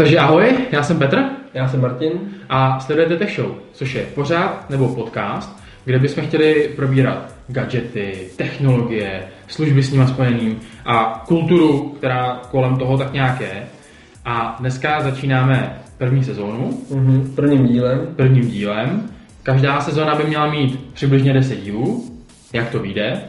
Takže ahoj, já jsem Petr Já jsem Martin. a sledujete Tech Show, což je pořád nebo podcast, kde bychom chtěli probírat gadgety, technologie, služby s nimi spojeným a kulturu, která kolem toho tak nějak je. A dneska začínáme první sezónu, Mhm. Prvním dílem. prvním dílem. Každá sezóna by měla mít přibližně 10 dílů, jak to vyjde.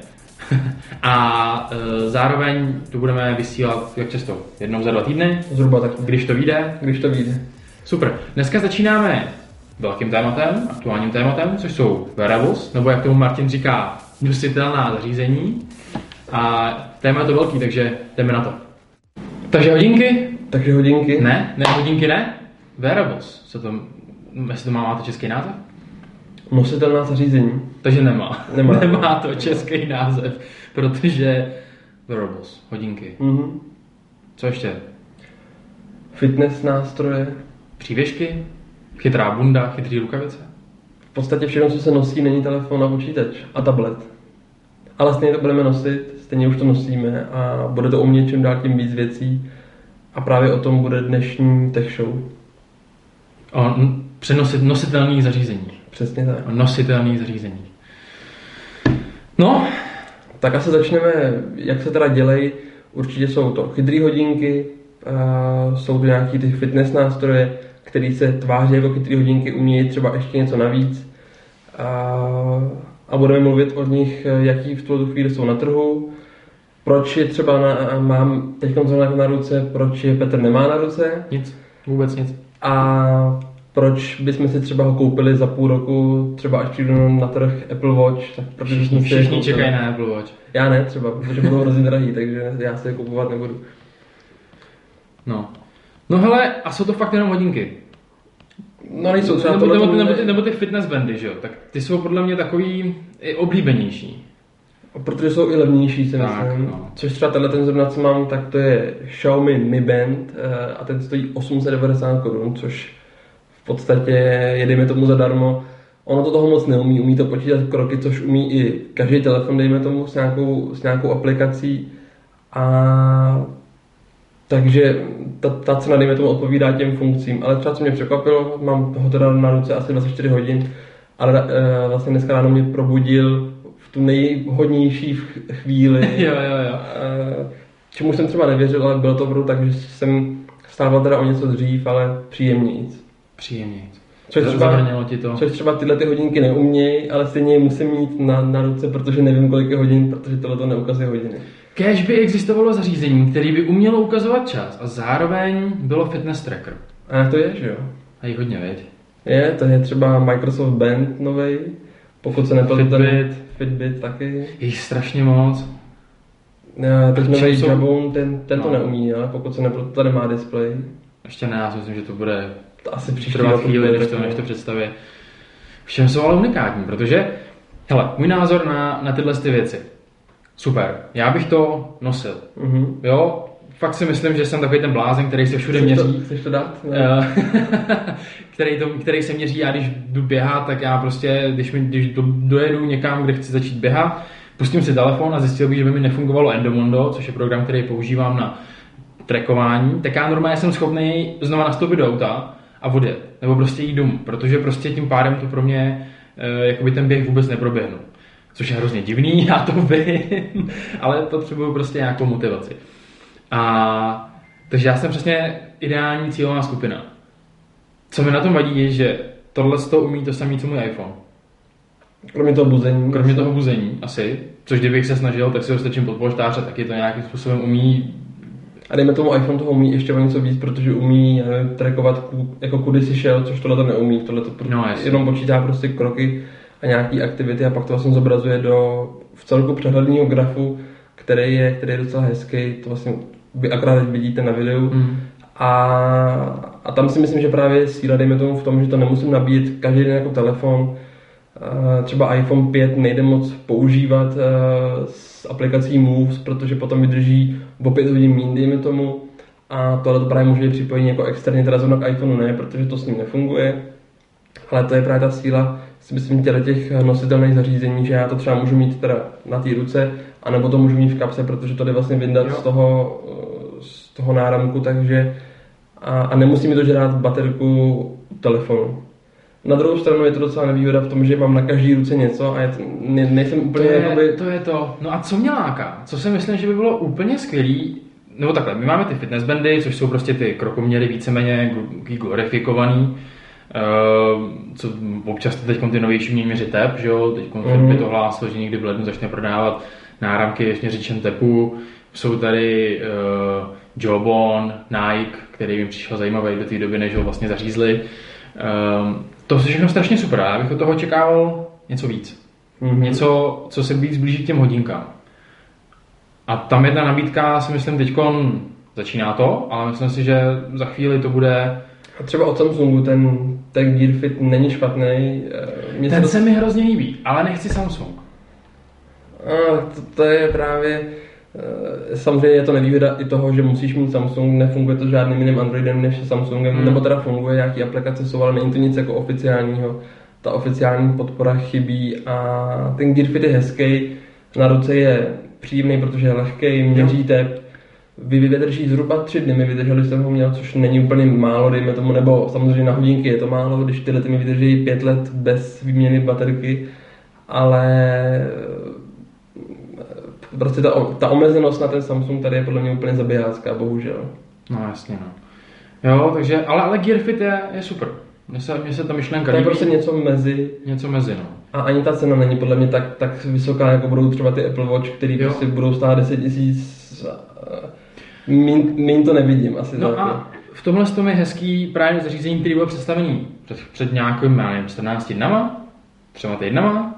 A e, zároveň tu budeme vysílat, jak často? Jednou za dva týdny, Zhruba tak. když to vyjde, Když to vyjde. Super. Dneska začínáme velkým tématem, aktuálním tématem, což jsou wearables, nebo jak tomu Martin říká, nositelná zařízení. A téma je to velký, takže jdeme na to. Takže hodinky? Takže hodinky. Ne, ne, hodinky ne. Wearables. Co to, jestli to má, máte český název? Nositelná zařízení. Takže nemá. Nemá. nemá to český název, protože wearables, hodinky. Mhm. Co ještě? Fitness nástroje. Přívěšky? Chytrá bunda, chytrý rukavice? V podstatě všechno, co se nosí, není telefon a počítač. A tablet. Ale stejně to budeme nosit, stejně už to nosíme a bude to umět čím dál tím víc věcí. A právě o tom bude dnešní tech show. O přenosit nositelný zařízení. Přesně tak. Nositelný zařízení. No, Tak asi začneme, jak se teda dělají. Určitě jsou to chytrý hodinky, jsou to nějaký ty fitness nástroje, které se tváří jako chytrý hodinky, umějí třeba ještě něco navíc. A, a budeme mluvit o nich, jaký v tuto chvíli jsou na trhu, proč je třeba na, mám teď na, na ruce, proč je Petr nemá na ruce nic, vůbec nic. a proč bychom si třeba ho koupili za půl roku, třeba až přijdu na trh Apple Watch, tak protože Všichni, si všichni čekají na Apple Watch. Já ne třeba, protože budou hrozně drahý, takže já si je kupovat nebudu. No. No hele, a jsou to fakt jenom hodinky. No nejsou třeba nebo, nebo, nebo, ne- ty, nebo ty fitness bandy, že jo? Tak ty jsou podle mě takový i oblíbenější. Protože jsou i levnější, si Tak, myslím. no. Což třeba tenhle ten zrovna, co mám, tak to je Xiaomi Mi Band eh, a ten stojí 890 korun, což v podstatě je, dejme tomu, zadarmo. Ono to toho moc neumí, umí to počítat kroky, což umí i každý telefon, dejme tomu, s nějakou, s nějakou aplikací. A takže ta, ta cena, dejme tomu, odpovídá těm funkcím. Ale třeba, co mě překvapilo, mám ho teda na ruce asi 24 hodin, ale e, vlastně dneska ráno mě probudil v tu nejhodnější chvíli. jo, jo, jo. E, čemu jsem třeba nevěřil, ale bylo to opravdu tak, že jsem stával teda o něco dřív, ale příjemnějíc. Příjemně. Což třeba, ti to. což třeba tyhle ty hodinky neumějí, ale stejně je musím mít na, na ruce, protože nevím, kolik je hodin, protože tohle to neukazuje hodiny. Kéž by existovalo zařízení, který by umělo ukazovat čas a zároveň bylo fitness tracker. A to je, že jo? A jich hodně, věď? Je, to je třeba Microsoft Band nový, pokud se nepletu ten Fitbit. Fitbit taky. Je jich strašně moc. Eh, Teď nový jsou- Jabon, ten, ten to No. neumí, ale pokud se nepletu, tady má display. Ještě ne, já si myslím, že to bude To asi příští rok chvíli, než to, než to představí. Všem jsou ale unikátní, protože, hele, můj názor na, na tyhle ty věci. Super, já bych to nosil. Mhm. Jo, fakt si myslím, že jsem takový ten blázen, který se všude Chceš to, měří. chceš to dát? Eh, který, to, který se měří, já když jdu běhat, tak já prostě, když, mi, když do, dojedu někam, kde chci začít běhat, pustím si telefon a zjistil bych, že by mi nefungovalo Endomondo, což je program, který používám na trackování, tak já normálně jsem schopný znova nastoupit do auta a odjet. Nebo prostě jít domů, protože prostě tím pádem to pro mě eh, jakoby ten běh vůbec neproběhnu. Což je hrozně divný, já to vím, ale potřebuju prostě nějakou motivaci. A takže já jsem přesně ideální cílová skupina. Co mi na tom vadí, je, že tohle to umí to samé, co můj iPhone. Kromě toho buzení. Kromě toho buzení asi, což kdybych se snažil, tak si ho stačím pod polštář a taky to nějakým způsobem umí. A dejme tomu iPhone toho umí ještě o něco víc, protože umí já nevím, trackovat, jako kudy si šel, což tohle to neumí. Tohle to No, jasně. jenom počítá prostě kroky a nějaký aktivity a pak to vlastně zobrazuje do v celku přehledného grafu, který je, který je docela hezký. To vlastně vy akorát teď vidíte na videu. Mm. A, a tam si myslím, že právě síla, dejme tomu v tom, že to nemusím nabíjet každý den jako telefon. Třeba iPhone 5 nejde moc používat eh, s aplikací Moves, protože potom vydrží o 5 hodin mín, dejme tomu. A tohle to právě může být připojení jako externě, teda zrovna k iPhoneu ne, protože to s ním nefunguje. Ale to je právě ta síla, si myslím, těle těch nositelných zařízení, že já to třeba můžu mít teda na té ruce, anebo to můžu mít v kapse, protože to jde vlastně vyndat Jo. z toho, z toho náramku, takže a, a nemusí mi to žrát baterku telefonu. Na druhou stranu je to docela nevýhoda v tom, že mám na každý ruce něco a je ne, nejsem úplně to je, jakoby... to je to. No a co mě láká? Co si myslím, že by bylo úplně skvělý, nebo takhle, my máme ty fitness bandy, což jsou prostě ty krokoměry víceméně gl- glorifikovaný, Uh, co občas teď ty novější měřit tep, že jo, teď mm-hmm. Fitbit to hlásil, že někdy v lednu začne prodávat náramky měřičem tepu, jsou tady uh, Jobon, Nike, který mi přišel zajímavý do té doby, než ho vlastně zařízli. Uh, to je všechno strašně super, já bych od toho očekával něco víc. Mm-hmm. Něco, co se víc blíží k těm hodinkám. A tam jedna nabídka, si myslím, teď začíná to, ale myslím si, že za chvíli to bude... A třeba od Samsungu ten, ten Gear Fit není špatný. Mně ten se, to... mi hrozně líbí, ale nechci Samsung. A to, to je právě... Samozřejmě je to nevýhoda i toho, že musíš mít Samsung, nefunguje to žádným jiným Androidem než Samsungem, hmm. nebo teda funguje, nějaký aplikace jsou, ale není to nic jako oficiálního. Ta oficiální podpora chybí a ten Gear Fit je hezký, na ruce je příjemný, protože je lehký, měří tep, vy vydrží zhruba tři dny, mi vydrželi jsem ho měl, což není úplně málo, dejme tomu, nebo samozřejmě na hodinky je to málo, když tyhle ty mi vydrží pět let bez výměny baterky, ale prostě ta, ta omezenost na ten Samsung tady je podle mě úplně zabijácká, bohužel. No jasně, no. Jo, takže, ale, ale Gear Fit je, je super. Mně se, mně se ta myšlenka To je prostě něco mezi. Něco mezi, no. A ani ta cena není podle mě tak, tak vysoká, jako budou třeba ty Apple Watch, který jo. prostě budou stát 10 tisíc. Mín, to nevidím asi. No a v tomhle tom je hezký právě zařízení, který bylo představený před, před nějakým, já nevím, 14 dnama, třeba týdnama,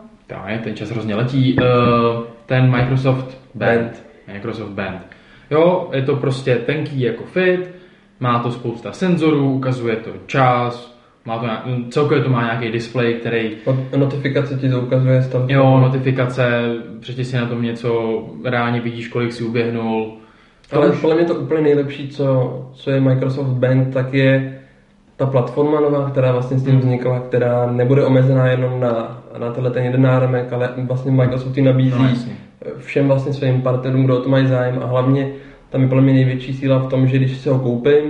je, ten čas hrozně letí, uh, ten Microsoft Band. Band. Microsoft Band. Jo, je to prostě tenký jako fit, má to spousta senzorů, ukazuje to čas, má to nějak, celkově to má nějaký display, který... Notifikace ti to ukazuje stav. Jo, notifikace, přečti si na tom něco, reálně vidíš, kolik si uběhnul. Ale už... podle mě to úplně nejlepší, co, co je Microsoft Band, tak je ta platforma nová, která vlastně s tím hmm. vznikla, která nebude omezená jenom na, na tenhle ten jeden náramek, ale vlastně Microsoft ji nabízí no, všem vlastně svým partnerům, kdo o to mají zájem a hlavně tam je podle mě největší síla v tom, že když si ho koupím,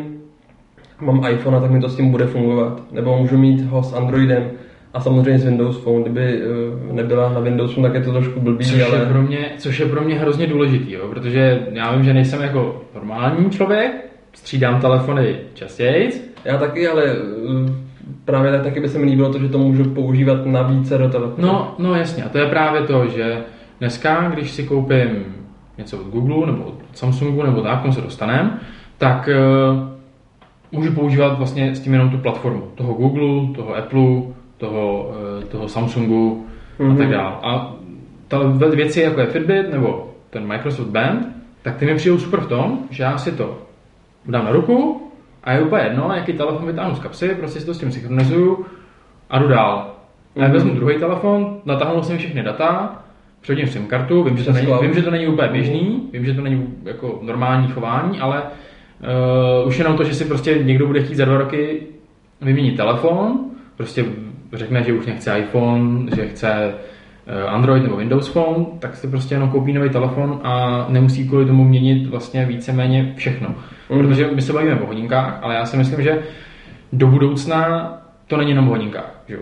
mám iPhone, tak mi to s tím bude fungovat. Nebo můžu mít ho s Androidem a samozřejmě s Windows Phone. Kdyby eh, nebyla na Windows Phone, tak je to trošku blbý. Což, ale... je pro mě, což je pro mě hrozně důležitý, jo? protože já vím, že nejsem jako normální člověk, střídám telefony častěji. Já taky, ale eh, právě tak taky by se mi líbilo to, že to můžu používat na více do telefonu. No, no jasně, a to je právě to, že dneska, když si koupím něco od Google nebo od Samsungu nebo tak, se dostaneme, tak uh, můžu používat vlastně s tím jenom tu platformu. Toho Google, toho Apple, toho, uh, toho Samsungu mm-hmm. a tak mhm. dále. A ta věci jako je Fitbit nebo ten Microsoft Band, tak ty mi přijdou super v tom, že já si to dám na ruku a je úplně jedno, jaký telefon vytáhnu z kapsy, prostě si to s tím synchronizuju a jdu dál. Mm-hmm. Já mhm. vezmu druhý telefon, natáhnu jsem všechny data, přehodím SIM kartu, vím že, to není, vím, že to není úplně běžný, vím, že to není jako normální chování, ale uh, už jenom to, že si prostě někdo bude chtít za dva roky vyměnit telefon, prostě řekne, že už nechce iPhone, že chce eh, Android nebo Windows Phone, tak si prostě jenom koupí nový telefon a nemusí kvůli tomu měnit vlastně víceméně všechno. Mm. Protože my se bavíme o hodinkách, ale já si myslím, že do budoucna to není jenom o hodinkách. Že?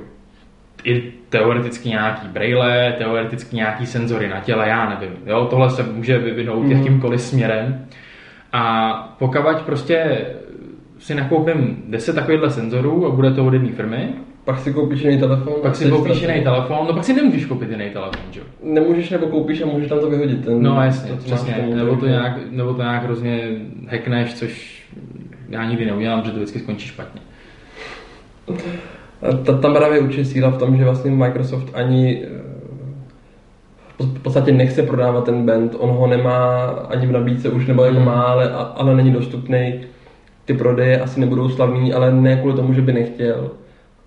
I teoreticky nějaký braille, teoreticky nějaký senzory na těle, já nevím. Jo? Tohle se může vyvinout mm. jakýmkoliv směrem. A pokud prostě si nakoupím 10 takovýchhle senzorů a bude to od jedné firmy, pak si koupíš jiný telefon. Pak si koupíš jiný telefon, no pak si nemůžeš koupit jiný telefon, jo? Nemůžeš nebo koupíš a můžeš tam to vyhodit. Ten, no jasně, to, přesně, tomu, nebo to, nějak, nebo to nějak hrozně hackneš, což já nikdy neudělám, že to vždycky skončí špatně. Ta, tam právě určitě síla v tom, že vlastně Microsoft ani eh, v podstatě nechce prodávat ten band, on ho nemá ani v nabídce už, nebo jako hmm. má, ale, ale není dostupný. Ty prodeje asi nebudou slavný, ale ne kvůli tomu, že by nechtěl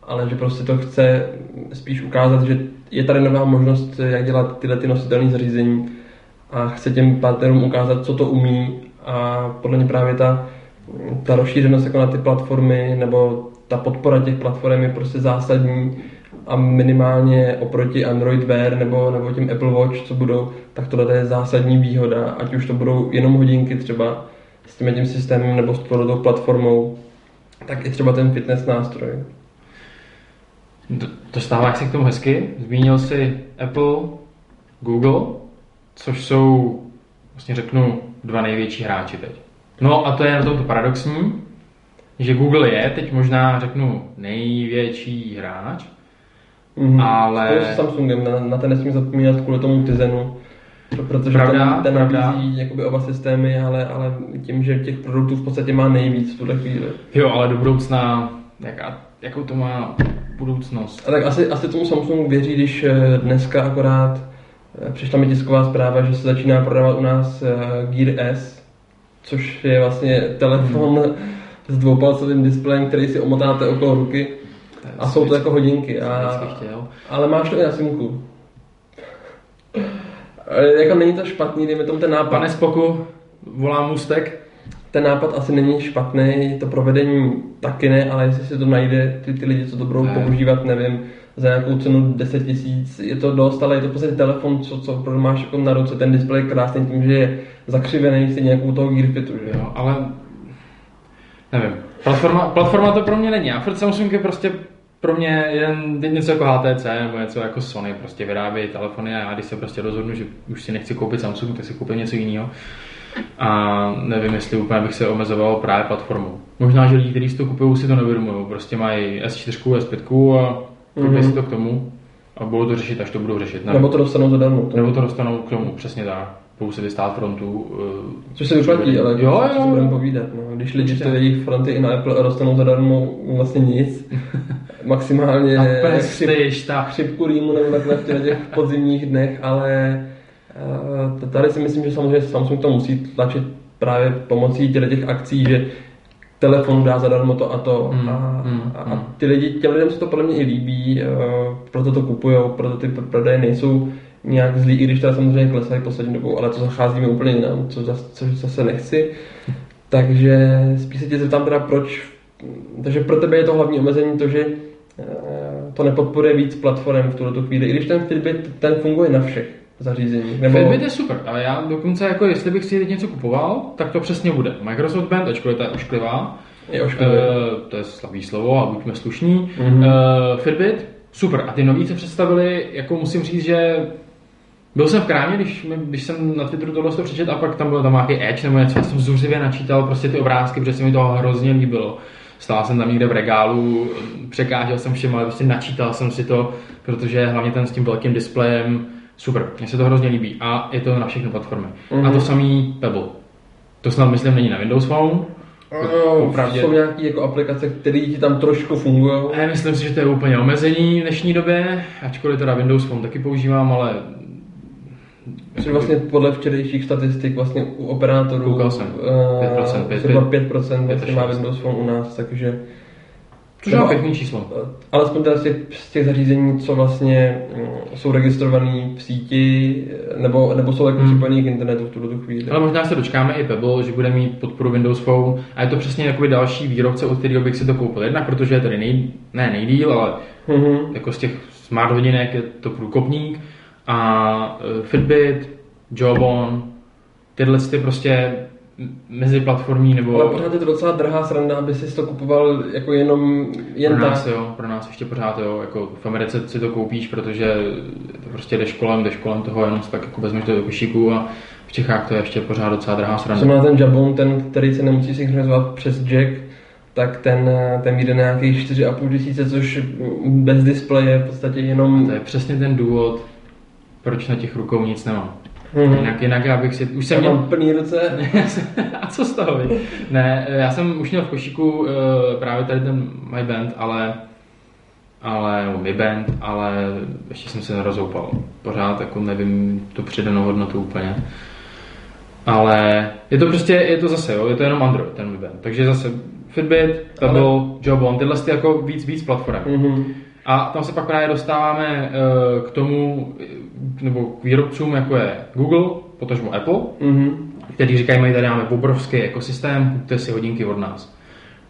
ale že prostě to chce spíš ukázat, že je tady nová možnost, jak dělat tyhle ty nositelné zařízení a chce těm partnerům ukázat, co to umí a podle mě právě ta, ta rozšířenost jako na ty platformy nebo ta podpora těch platform je prostě zásadní a minimálně oproti Android Wear nebo, nebo tím Apple Watch, co budou, tak tohle je zásadní výhoda, ať už to budou jenom hodinky třeba s tím tím systémem nebo s tou platformou, tak i třeba ten fitness nástroj. Dostáváš se k tomu hezky. Zmínil si Apple, Google, což jsou, vlastně řeknu, dva největší hráči teď. No a to je na tomto paradoxní, že Google je teď možná, řeknu, největší hráč, Mm-hmm. Ale- Spolu s Samsungem, na, na ten nesmím zapomínat kvůli tomu Tizenu, protože Pravda, ten, ten pravda. nabízí jakoby oba systémy, ale, ale tím, že těch produktů v podstatě má nejvíc v tuhle chvíli. Jo, ale do budoucna, jaká, jakou to má budoucnost? A tak asi, asi tomu Samsung věří, když eh, dneska akorát eh, přišla mi tisková zpráva, že se začíná prodávat u nás eh, Gear S, což je vlastně telefon s dvoupalcovým displejem, který si omotáte okolo ruky a jsou to jako hodinky. A... Ale máš to i na simku. Jako není to špatný, dejme tomu ten nápad. Pane Spoku, volám můstek. Ten nápad asi není špatný, to provedení taky ne, ale jestli si to najde, ty, ty lidi, co to budou Ne. používat, nevím, za nějakou cenu 10 tisíc, je to dost, ale je to v podstatě telefon, co, co máš jako na ruce, ten displej je krásný tím, že je zakřivený stejně jako u toho Gear Fitu, že? Jo, ale nevím. Platforma, platforma to pro mě není. A furt Samsung je prostě pro mě jen něco jako HTC nebo něco jako Sony, prostě vyrábějí telefony a já když se prostě rozhodnu, že už si nechci koupit Samsung, tak si koupím něco jiného. A nevím, jestli úplně bych se omezoval právě platformou. Možná, že lidi, kteří si to kupují, si to neuvědomují. Prostě mají S4, S5 a koupí Mhm. si to k tomu a budou to řešit, až to budou řešit. Nebo to dostanou zadarmo. To, nebo to dostanou k tomu, přesně tak. Budou si vystát frontu. eh, což se vyplatí, ale Jo, co si jo. budeme povídat. No. Když lidi Určitě. stojí fronty i na Apple a dostanou zadarmo vlastně nic, maximálně chřip, ta chřipku rýmu nebo takhle v těch- podzimních dnech, ale tady si myslím, že samozřejmě Samsung to musí tlačit právě pomocí těch těch akcí, že telefon dá zadarmo to a to. Mm, a, mm, a, a mm. ty lidi, těm lidem se to podle mě i líbí, eh, proto to kupují, proto ty pr- prodeje nejsou nějak zlý, i když teda samozřejmě klesají poslední dobou, ale to zacházíme úplně jinam, co zas, což zase nechci. Takže spíš se tě zeptám teda proč, takže pro tebe je to hlavní omezení to, že eh, to nepodporuje víc platform v tuto chvíli, i když ten Fitbit ten funguje na všech zařízeních. Nebo... Fitbit je super, ale já dokonce jako, jestli bych si něco kupoval, tak to přesně bude. Microsoft Band, ačkoliv to je ošklivá, je ošklivý. uh, to je slabý slovo a buďme slušní. Mhm. Uh, Fitbit, super. A ty noví se představili, jako musím říct, že byl jsem v krámě, když, když jsem na Twitteru tohle to přečet a pak tam byl tam nějaký Edge nebo něco, já jsem zuřivě načítal prostě ty obrázky, protože se mi to hrozně líbilo. Stál jsem tam někde v regálu, překážel jsem všem, ale prostě načítal jsem si to, protože hlavně ten s tím velkým displejem, super, mně se to hrozně líbí a je to na všechny platformy. Mhm. A to samý Pebble. To snad myslím není na Windows Phone, No, opravdu- jsou nějaké jako aplikace, které ti tam trošku fungují. já myslím si, že to je úplně omezení v dnešní době, ačkoliv teda Windows Phone taky používám, ale Což vlastně podle včerejších statistik vlastně u operátorů Koukal jsem. eh, 5%, pět- zhruba pět- 5% vlastně pět- má šest. Windows Phone u nás, takže což je Nebo- pěkný číslo. eh, alespoň teda z těch, z těch zařízení, co vlastně mm, jsou registrovaný v síti, eh, nebo, nebo jsou jako Hmm. připojený k internetu v tuto tu chvíli. Ale možná se dočkáme i Pebble, že bude mít podporu Windows Phone a je to přesně jakoby další výrobce, od kterého bych si to koupil. Jednak protože je tady nej, ne nejdíl, ale Mhm. jako z těch smart hodinek je to průkopník a eh, Fitbit, Jawbone, tyhle ty prostě meziplatformní nebo Ale pořád je to docela drahá sranda, aby si to kupoval jako jenom jen pro tak. nás, jo, pro nás ještě pořád jo, jako v Americe si to koupíš, protože to prostě jdeš kolem, jdeš kolem toho, jenom si tak jako vezmeš to do košíku a v Čechách to je ještě pořád docela drahá Co sranda. má ten Jabon, ten, který se nemusí synchronizovat přes jack, tak ten, ten jde nějakých 4,5 tisíce, což bez displeje v podstatě jenom... To je přesně ten důvod, proč na těch rukou nic nemám. Mhm. Jinak, jinak já bych si, už jsem Já měl, plný ruce. a co z toho, viď? Ne, já jsem už měl v košíku eh, právě tady ten My Band, ale ale nebo Mi Band, ale ještě jsem se nerozoupal. Pořád jako nevím tu přidanou hodnotu úplně. Ale je to prostě, je to zase, jo, je to jenom Android, ten Mi Band. Takže zase Fitbit, Pebble, Ale- Jawbone, tyhle ty jako víc, víc platform. Mhm. A tam se pak právě dostáváme eh, k tomu, nebo k výrobcům, jako je Google, potažmo Apple, Mhm. který říkají, my tady máme obrovský ekosystém, kupte si hodinky od nás.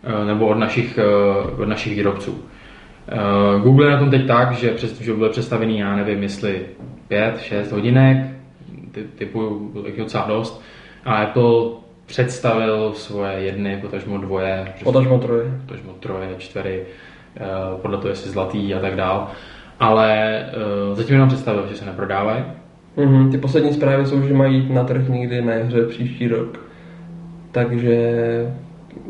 Eh, Nebo od našich, eh, od našich výrobců. Eh, Google je na tom teď tak, že přes, že byl představený, já nevím, jestli 5, 6 hodinek, ty, typu docela dost. A Apple představil svoje jedny, potažmo dvoje, Potažmo troje. potažmo troje, čtvery, eh, podle toho, jestli zlatý a tak dál. Ale uh, zatím jenom představil, že se neprodávají. Mhm, ty poslední zprávy jsou, že mají jít na trh někdy na jaře příští rok. Takže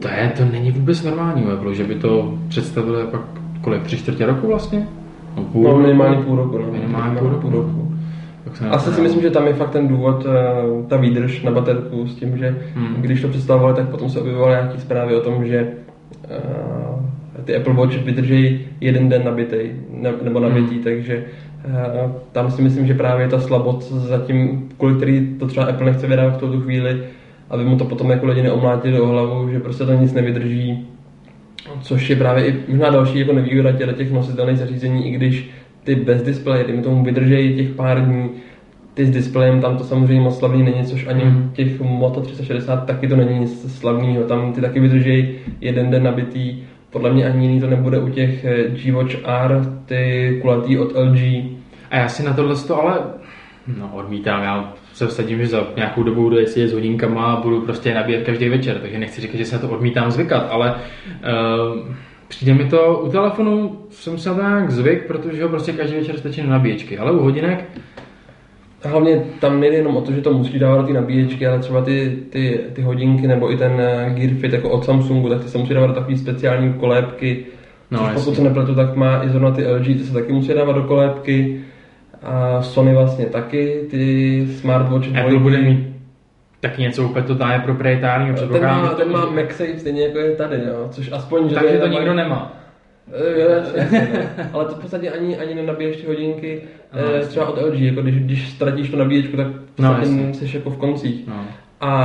To, je, to není vůbec normální Apple, že by to představili pak kolik, tři čtvrtě roku vlastně? No, půl no, roku? minimálně půl roku. No. Minimálně půl roku. půl roku. Asi si myslím, že tam je fakt ten důvod, eh, ta výdrž na baterku s tím, že Hmm. když to představovali, tak potom se objevovaly nějaké zprávy o tom, že eh, ty Apple Watch vydrží jeden den nabitej, ne, nebo nabitý, takže eh, tam si myslím, že právě ta slabost zatím, kvůli který to třeba Apple nechce vydávat v tuto chvíli, aby mu to potom jako lidi neomlátili do hlavu, že prostě to nic nevydrží, což je právě i možná další jako nevýhoda těch nositelných zařízení, i když ty bez displeje, dejme tomu, vydržejí těch pár dní, ty s displejem, tam to samozřejmě moc slavný není, což ani Hmm. těch Moto 360 taky to není nic slavného, tam ty taky vydržejí jeden den nabitý, podle mě ani jiný to nebude u těch eh, G-Watch R, ty kulatý od LG, A já si na tohle to ale no, odmítám. Já se vsadím, že za nějakou dobu budu jezdit s hodinkama a budu prostě nabíjet každý večer, takže nechci říkat, že se na to odmítám zvykat, ale uh, přijde mi to, u telefonu jsem se nějak zvyk, protože ho prostě každý večer stačí na nabíječky, ale u hodinek, hlavně tam nejde jenom o to, že to musí dávat do ty nabíječky, ale třeba ty, ty, ty hodinky nebo i ten eh, Gear Fit jako od Samsungu, tak ty se musí dávat do takové speciální kolébky. No, jasně. pokud se nepletu, tak má i zrovna ty LG, ty se taky musí dávat do kolébky. A Sony vlastně taky, ty smartwatch Apple dvojky. bude mít taky něco úplně totálně proprietárního, ten předpokládám, má, ten to- má MagSafe stejně jako je tady, jo, což aspoň, že takže to nikdo nemá. Eh, Jo, jasně, jasně, no. Ale to v podstatě ani, ani nenabíješ ty hodinky, No, třeba od LG, jako když, když ztratíš tu nabíječku, tak No, jsi jako v koncích. No. A,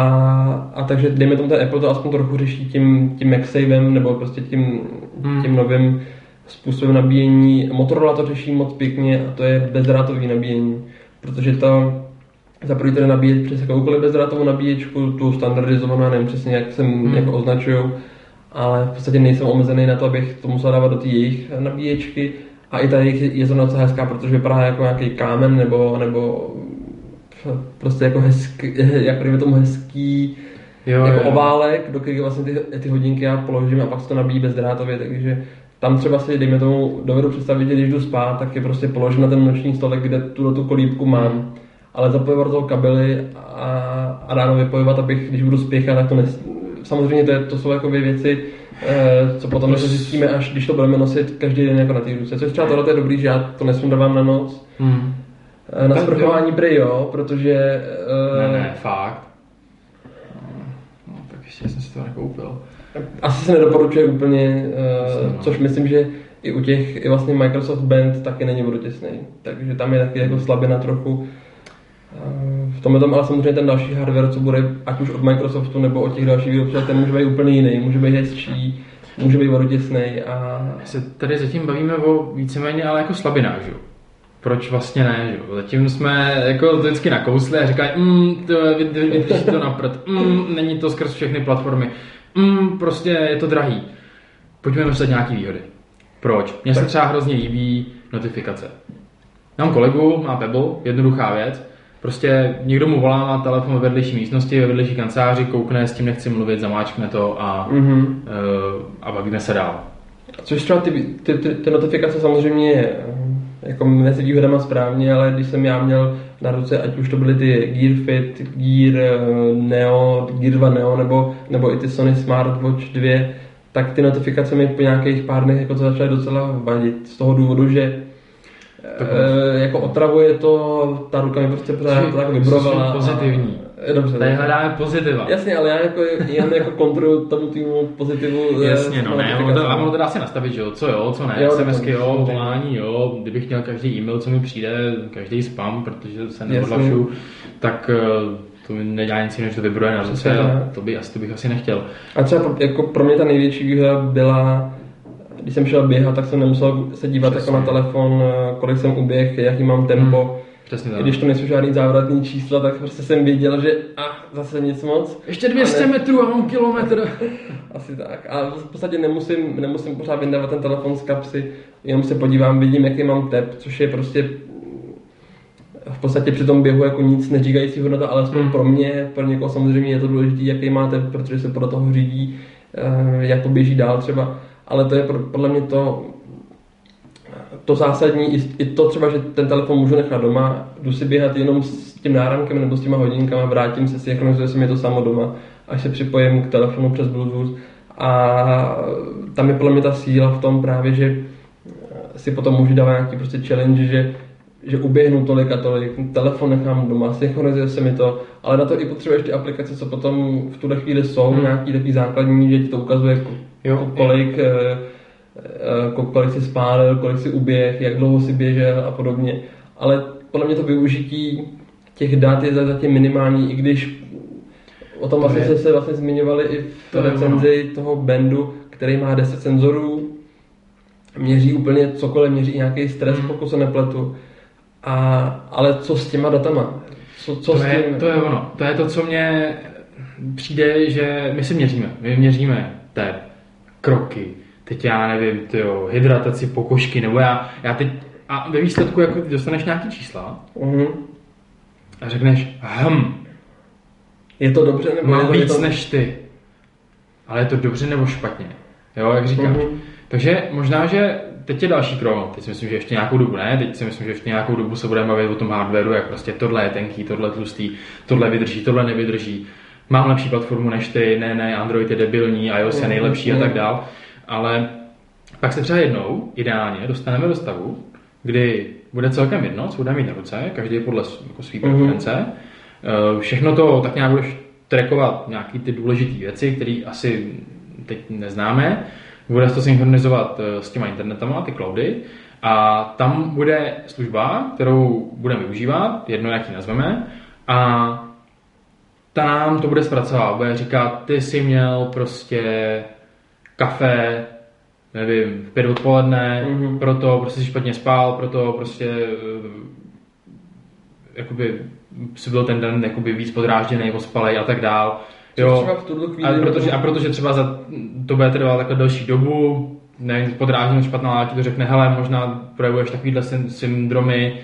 a takže dejme tomu ten Apple to aspoň trochu řeší tím, tím MagSavem nebo prostě tím, Hmm. tím novým způsobem nabíjení. Motorola to řeší moc pěkně a to je bezdrátový nabíjení, protože to za prvý to jde nabíjet přes jakoukoliv bezdrátovou nabíječku, tu standardizovanou, nevím přesně jak se Hmm. jako označujou, ale v podstatě nejsem omezený na to, abych to musel dávat do té jejich nabíječky a i ta jejich je zrovna docela hezká, protože vypadá jako nějaký kámen nebo, nebo prostě jako hezký, dejme tomu hezký Jo, jako jo. oválek, do kterého vlastně ty, ty hodinky já položím a pak se to nabíjí bezdrátově, takže tam třeba si, dejme tomu, dovedu představit, že když jdu spát, tak je prostě položím na ten noční stolek, kde tu tu kolíbku mám, ale zapojovat do toho kabely a, a ráno vypojovat, abych, když budu spěchat, tak to nes... Samozřejmě to, je, to jsou jako věci, co potom jako zjistíme, až když to budeme nosit každý den jako na té ruce. Což třeba tohle je dobrý, že já to nesundávám na noc. Hmm. Eh, Na Tak sprchování prej jo, protože eh, Ne, ne, fakt. No, tak ještě jsem si to nekoupil. Asi se nedoporučuje úplně, uh, no. což myslím, že i u těch, i vlastně Microsoft Band taky není vodotěsný. Takže tam je taky jako slabina trochu. Uh, v tomhle tom ale samozřejmě ten další hardware, co bude ať už od Microsoftu nebo od těch dalších výrobců, ten může být úplně jiný, může být hezčí, může být vodotěsný a My se tady zatím bavíme o víceméně ale jako slabinách, že? Proč vlastně ne, že? Zatím jsme jako vždycky nakousli a říkali, mm, to, vy- vy- vydrží to na prd, mm, není to skrz všechny platformy, mm, prostě je to drahý. Pojďme myslet nějaký výhody. Proč? Mně se třeba hrozně líbí notifikace. Mám kolegu, má Pebble, jednoduchá věc. Prostě někdo mu volá, má telefon ve vedlejší místnosti, ve vedlejší kanceláři, koukne, s tím nechci mluvit, zamáčkne to a, mhm. uh, a bavíme se dál. Což třeba ty, ty, ty, ty notifikace samozřejmě je eh, jako mezi výhodama správně, ale když jsem já měl na ruce, ať už to byly ty Gear Fit, Gear eh, Neo, Gear 2 Neo, nebo, nebo i ty Sony Smartwatch 2, tak ty notifikace mi po nějakých pár dnech jako to začaly docela vadit. Z toho důvodu, že e, jako otravuje to, ta ruka mi prostě to tak jsi vibrovala. pozitivní. A, dobře, Tady hledáme pozitiva. Jasně, ale já jako, jen jako kontruju tomu týmu pozitivu. eh, Jasně, no ne, ono to, ono to dá se nastavit, že jo, co jo, co ne, Jo, SMSky jo, volání jo, kdybych měl každý e-mail, co mi přijde, každý spam, protože se Jasně. neodlašu, tak eh, to mi nedělá nic jiného, než to vybruje na ruce a to, by, asi, to bych asi nechtěl. A třeba pro, jako pro mě ta největší výhoda byla, když jsem šel běhat, tak jsem nemusel se dívat Přesně. jako na telefon, eh, kolik jsem uběh, jaký mám tempo. Přesně I tak. když to nejsou žádný závratný čísla, tak prostě jsem věděl, že ah, zase nic moc. Ještě 200 A ne- metrů a mám kilometr. Asi tak. A v podstatě nemusím, nemusím pořád vyndávat ten telefon z kapsy, jenom se podívám, vidím, jaký mám tep, což je prostě v podstatě při tom běhu jako nic neříkající hodnota, ale aspoň Hmm. pro mě, pro někoho samozřejmě je to důležité, jaký máte, protože se podle toho řídí, eh, jak to běží dál třeba. Ale to je pro- podle mě to, to zásadní, i- i to třeba, že ten telefon můžu nechat doma, jdu si běhat jenom s tím náramkem nebo s těma hodinkama, vrátím se, synchronizuje se mi to samo doma, až se připojím k telefonu přes Bluetooth. A tam je podle mě ta síla v tom právě, že si potom můžu dávat nějaký prostě challenge, že, že uběhnu tolik a tolik, telefon nechám doma, synchronizuje se mi to, ale na to i potřebuješ ty aplikace, co potom v tuhle chvíli jsou, Hmm. nějaký takový základní, že ti to ukazuje, ko- Jo, ko- kolik, eh, eh, ko- kolik si spálil, kolik si uběh, jak dlouho si běžel a podobně. Ale podle mě to využití těch dat je zatím minimální, i když o tom To vlastně je- se, vlastně zmiňovali i v To je recenzi toho bandu, který má 10 senzorů, měří úplně cokoliv, měří nějaký stres, Hmm. pokud se nepletu. A, ale co s těma datama? Co, co to, s je, tím? to je ono. To je to, co mně přijde, že my si měříme. My měříme tep, kroky, teď já nevím, tyjo, hydrataci pokožky, nebo já, já teď, a ve výsledku jako dostaneš nějaký čísla Mhm. a řekneš, hm, Je to dobře? Nebo je mám víc to... než ty. Ale je to dobře nebo špatně. Jo, jak říkáš. Mhm. Takže možná, že teď je další krok. Teď si myslím, že ještě nějakou dobu ne. Teď si myslím, že ještě nějakou dobu se budeme bavit o tom hardwareu, jak prostě tohle je tenký, tohle je tlustý, tohle vydrží, tohle nevydrží. Mám lepší platformu než ty, ne, ne, Android je debilní, iOS je Mhm, nejlepší a mhm. tak dál. Ale pak se třeba jednou, ideálně, dostaneme do stavu, kdy bude celkem jedno, co bude mít na ruce, každý podle jako své Mhm. preference. Eh, Všechno to tak nějak budeš trackovat nějaký ty důležité věci, které asi teď neznáme. Bude se to synchronizovat eh, s těma internetama, ty cloudy. A tam bude služba, kterou budeme využívat, jedno jak ji nazveme, a ta nám to bude zpracovat. Bude říkat, ty jsi měl prostě kafe, nevím, v pět odpoledne, Mhm. mm-hmm. proto prostě jsi špatně spál, proto prostě eh, jakoby si byl ten den jakoby víc podrážděný, ospalej a tak dál. Třeba v chvíli... A protože, a protože třeba za, to bude trvat takhle delší dobu, nevím, podrážděnost, špatná látka to řekne, hele, možná projevuješ takovýhle syn- syndromy,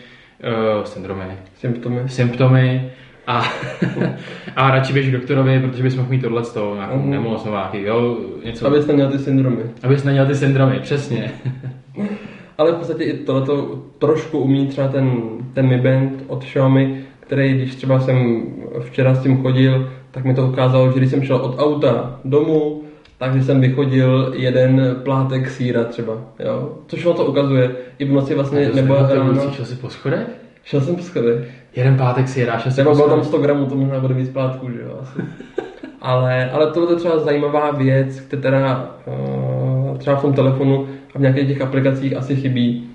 uh, syndromy, Symptomy. symptomy a, a radši běž k doktorovi, protože bys mohl mít tohle z toho, nějakou Mhm. nemoc, nějaký, jo, něco. Abyste měl ty syndromy. Abys neměl ty syndromy, přesně. Ale v podstatě i tohleto trošku umí třeba ten, ten Mi Band od Xiaomi, který když třeba jsem včera s tím chodil, tak mi to ukázalo, že když jsem šel od auta domů, takže jsem vychodil jeden plátek síra třeba, jo. Což ono to ukazuje. I v noci vlastně, nebo ráno. Šel jsi po schodech? Šel jsem po schodech. Jeden pátek si jedá, šel si Nebo bylo tam schodech. 100 gramů, to možná bude víc plátků, že jo, asi. Ale, ale tohle je třeba zajímavá věc, která uh, třeba v tom telefonu a v nějakých těch aplikacích asi chybí.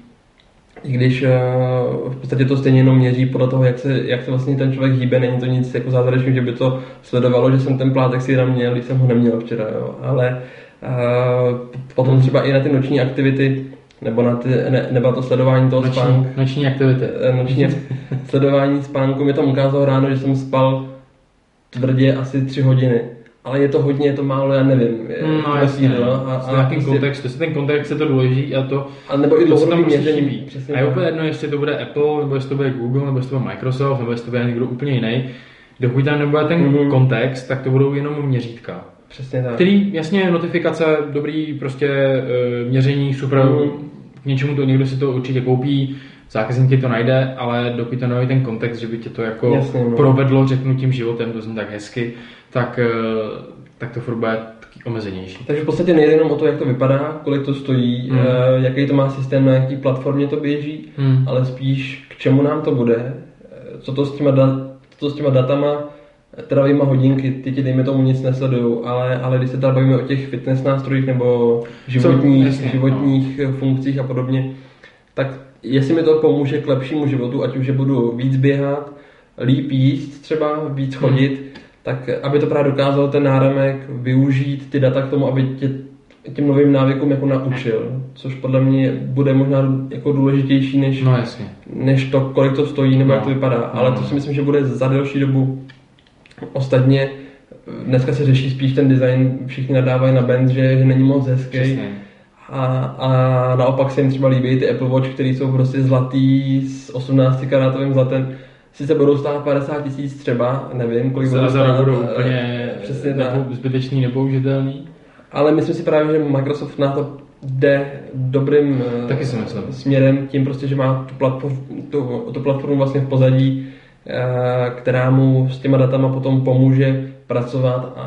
I když uh, v podstatě to stejně jenom měří podle toho, jak se, jak se vlastně ten člověk hýbe, není to nic jako zázračného, že by to sledovalo, že jsem ten plátek si tam měl, když jsem ho neměl včera, jo. Ale uh, potom třeba i na ty noční aktivity, nebo na, ty, ne, nebo to sledování toho spánku, Noční, noční aktivity. Eh, noční sledování spánku mi tam ukázalo ráno, že jsem spal tvrdě asi tři hodiny. Ale je to hodně, je to málo, já nevím. Je, No jasně, chvíli, no. a, A, v a, nějakým prostě- kontextu, jestli ten kontext je to důležitý a to, a nebo i to tam prostě chybí. Přesně A je úplně jedno, jestli to bude Apple, nebo jestli to bude Google, nebo jestli to bude Microsoft, nebo jestli to bude někdo úplně jiný. Dokud tam nebude ten Mhm. kontext, tak to budou jenom měřítka. Přesně tak. Který, jasně, notifikace, dobrý prostě e, měření, super, Mhm. k něčemu to, někdo si to určitě koupí, zákazník ti to najde, ale dokud to neví ten kontext, že by tě to jako Jasně, no. provedlo, řeknu tím životem, to zní tak hezky, tak, e, tak to furt bude taky omezenější. Takže v podstatě nejde jenom o to, jak to vypadá, kolik to stojí, Mhm. eh, jaký to má systém, na jaký platformě to běží, Hmm. ale spíš k čemu nám to bude, eh, co to s těma, dat, co to s těma datama, travýma hodinky, ty ti dejme tomu nic nesledují, ale, ale když se tady bavíme o těch fitness nástrojích nebo životních, jasně, no. životních eh, funkcích a podobně, tak jestli mi to pomůže k lepšímu životu, ať už že budu víc běhat, líp jíst třeba, víc Hmm. chodit, tak aby to právě dokázal ten náramek využít ty data k tomu, aby tě těm novým návykům jako naučil, což podle mě bude možná jako důležitější než, No jasně. než to, kolik to stojí nebo No. jak to vypadá. Ale No. to si myslím, že bude za delší dobu. Ostatně dneska se řeší spíš ten design, všichni nadávají na band, že, že není moc hezký. Přesně. A, a naopak se jim třeba líbí ty Apple Watch, které jsou prostě zlatý s 18 karátovým zlatem sice budou stát 50 tisíc třeba, nevím, kolik Za, budou stát, budou eh, úplně přesně tak. zbytečný, nepoužitelný. Ale myslím si právě, že Microsoft na to jde dobrým eh, Taky si myslím. směrem, tím prostě, že má tu platformu, tu, tu platformu vlastně v pozadí, eh, která mu s těma datama potom pomůže pracovat a,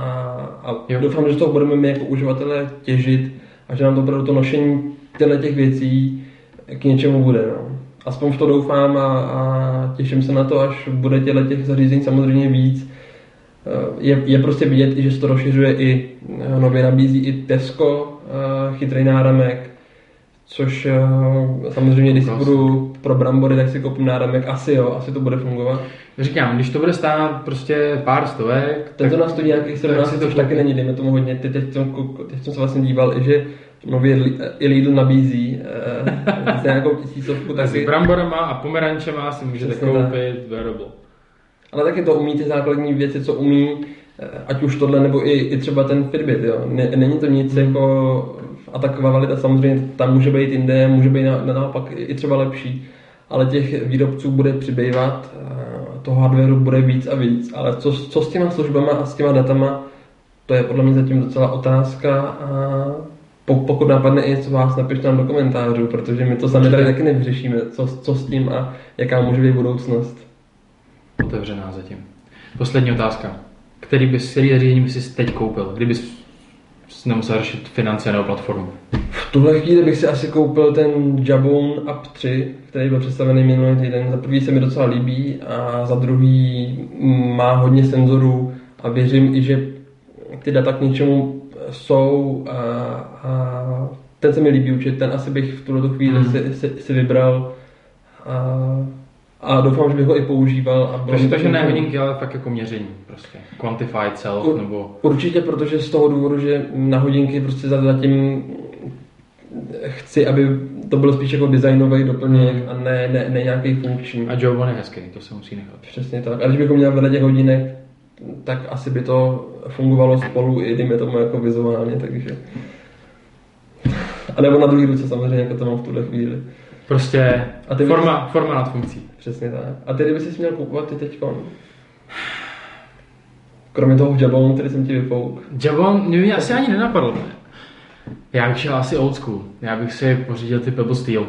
a Jo. doufám, že z toho budeme my jako uživatelé těžit a že nám to opravdu to nošení těchto těch věcí k něčemu bude. No. Aspoň v to doufám a, a těším se na to, až bude těchto těch zařízení samozřejmě víc. Eh, Je, je prostě vidět, že se to rozšiřuje i eh, nově nabízí i Tesco, eh, chytrý náramek, což eh, samozřejmě, když si budu pro brambory, tak si koupím náramek, asi jo, asi to bude fungovat. Říkám, když to bude stát prostě pár stovek, Ten to nás stojí nějakých tak 17, si to což taky není, dejme tomu hodně. Teď, teď, jsem, teď jsem se vlastně díval, i že nově i Lidl nabízí eh, za nějakou tisícovku tak s taky. bramborama a pomerančema si můžete Přesně tak. koupit wearable. Ale taky to umí ty základní věci, co umí, eh, ať už tohle, nebo i, i třeba ten Fitbit, jo. Ne, není to nic jako, a taková valita samozřejmě tam může být jinde, může být na, na, naopak i třeba lepší, ale těch výrobců bude přibývat, eh, toho hardwareu bude víc a víc, ale co, co s těma službama a s těma datama, to je podle mě zatím docela otázka a po- pokud napadne i něco vás, napište nám do komentářů, protože my to sami tady taky nevyřešíme, co, co s tím a jaká může být budoucnost. Otevřená zatím. Poslední otázka. Který bys, který bys si teď koupil, kdybys nemusel řešit finance nebo platformu? V tuhle chvíli bych si asi koupil ten Jabone Up 3, který byl představený minulý týden. Za prvý se mi docela líbí a za druhý má hodně senzorů a věřím i, že ty data k něčemu jsou a, a ten se mi líbí určitě, ten asi bych v tuhle chvíli Hmm. si, si, si, vybral a, a doufám, že bych ho i používal. A mi to, že ne hodinky, ale fakt jako měření. Prostě. Quantified self Ur- nebo... Určitě, protože z toho důvodu, že na hodinky prostě za- zatím chci, aby to byl spíš jako designový doplněk Hmm. a ne, ne, ne nějaký funkční. A Joe je hezký, to se musí nechat. Přesně tak. A když bychom měli vedle těch hodinek, tak asi by to fungovalo spolu i dejme tomu jako vizuálně, takže... A nebo na druhý ruce samozřejmě, jako to mám v tuhle chvíli. Prostě A ty forma, forma nad funkcí. Přesně tak. A ty, kdyby jsi měl kupovat ty teďkon? Kromě toho jabonu, který jsem ti vyfouk. Jabon, mě by asi ani nenapadl. Ne? Já bych šel asi old school. Já bych si pořídil ty Pebble Steel.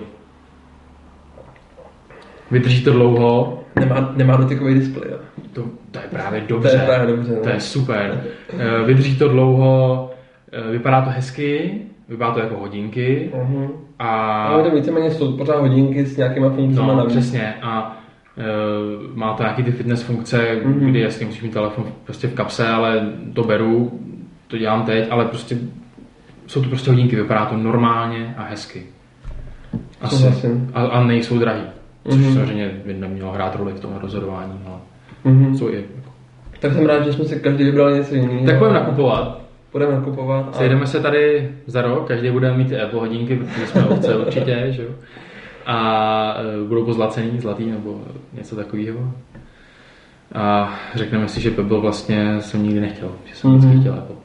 Vydrží to dlouho, Nemá, nemá dotykový displej, to, to je právě To dobře. je právě dobře. No. To je super. Eh, Vydrží to dlouho, eh, vypadá to hezky, vypadá to jako hodinky Uh-huh. A... Ale to víceméně jsou pořád hodinky s nějakýma funkcemi No, navíc. přesně. A uh, má to nějaký ty fitness funkce, Mhm. mm-hmm. kdy jasně musíš mít telefon prostě v kapse, ale to beru, to dělám teď, ale prostě jsou to prostě hodinky, vypadá to normálně a hezky. Asi. A, a nejsou drahý. Což Mhm. samozřejmě by nemělo hrát roli v tom rozhodování, ale Mhm. jsou i... Tak jsem rád, že jsme si každý vybrali něco jiného. Tak budeme nakupovat. Budeme nakupovat. A... Sejdeme se tady za rok, každý budeme mít ty Apple hodinky, protože jsme ovce určitě, že jo. A e, budou pozlacený, zlatý nebo něco takového. A řekneme si, že Pebble vlastně jsem nikdy nechtěl, že jsem vždycky Mhm. chtěl Apple.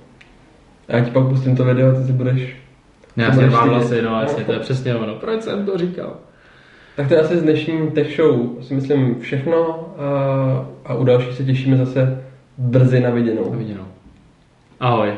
A já ti pak pustím to video, ty si budeš... Já si mám vlastně, no jasně, to je přesně ono. Proč jsem to říkal? Tak to je asi z dnešní tech show si myslím všechno a, a u dalších se těšíme zase brzy na viděnou. Viděno. Ahoj.